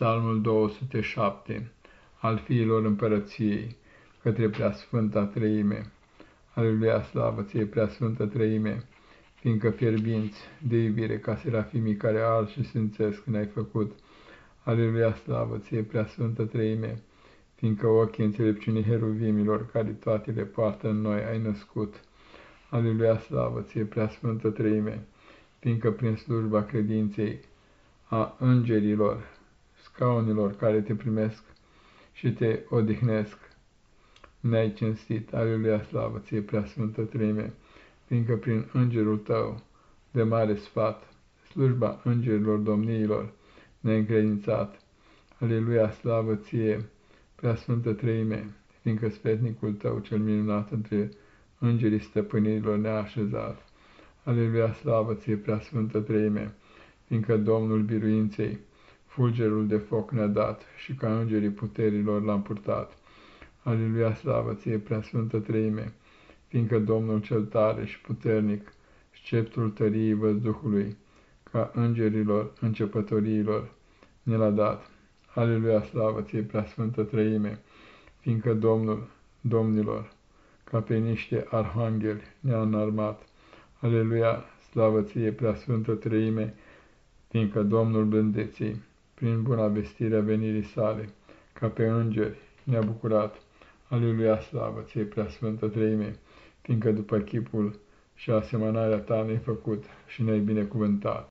Psalmul 207 al fiilor împărăției către Preasfânta Trăime. Aleluia, slavă ție, Preasfântă Trăime, fiindcă fierbinți de iubire ca serafimii care al și sfințesc ne-ai făcut. Aleluia, slavă ție, Preasfântă Trăime, fiindcă ochii înțelepciunii heruvimilor care toate le poartă în noi ai născut. Aleluia, slavă ție, Preasfântă Trăime, fiindcă prin slujba credinței a îngerilor scaunilor care te primesc și te odihnesc. Ne-ai cinstit, aleluia, slavă ție, preasfântă treime, fiindcă prin îngerul tău de mare sfat, slujba îngerilor domniilor, ne-ai încredințat. Aleluia, slavă ție, preasfântă treime, fiindcă sfetnicul tău cel minunat între îngerii stăpânirilor ne-a așezat. Aleluia, slavă ție, preasfântă treime, fiindcă Domnul biruinței, fulgerul de foc ne-a dat și ca îngerii puterilor l-am purtat. Aleluia, slavă ție, preasfântă treime, fiindcă Domnul cel tare și puternic, sceptrul tăriei văzduhului, ca îngerilor începătoriilor, ne l-a dat. Aleluia, slavă ție, preasfântă treime, fiindcă Domnul, domnilor, ca pe niște arhangheli ne-a înarmat. Aleluia, slavă ție, preasfântă treime, fiindcă Domnul blândeții, prin buna vestire a venirii sale, ca pe îngeri ne-a bucurat. Aleluia, slavă ție, preasfântă treime, fiindcă după chipul și asemănarea ta ne-ai făcut și ne-ai binecuvântat.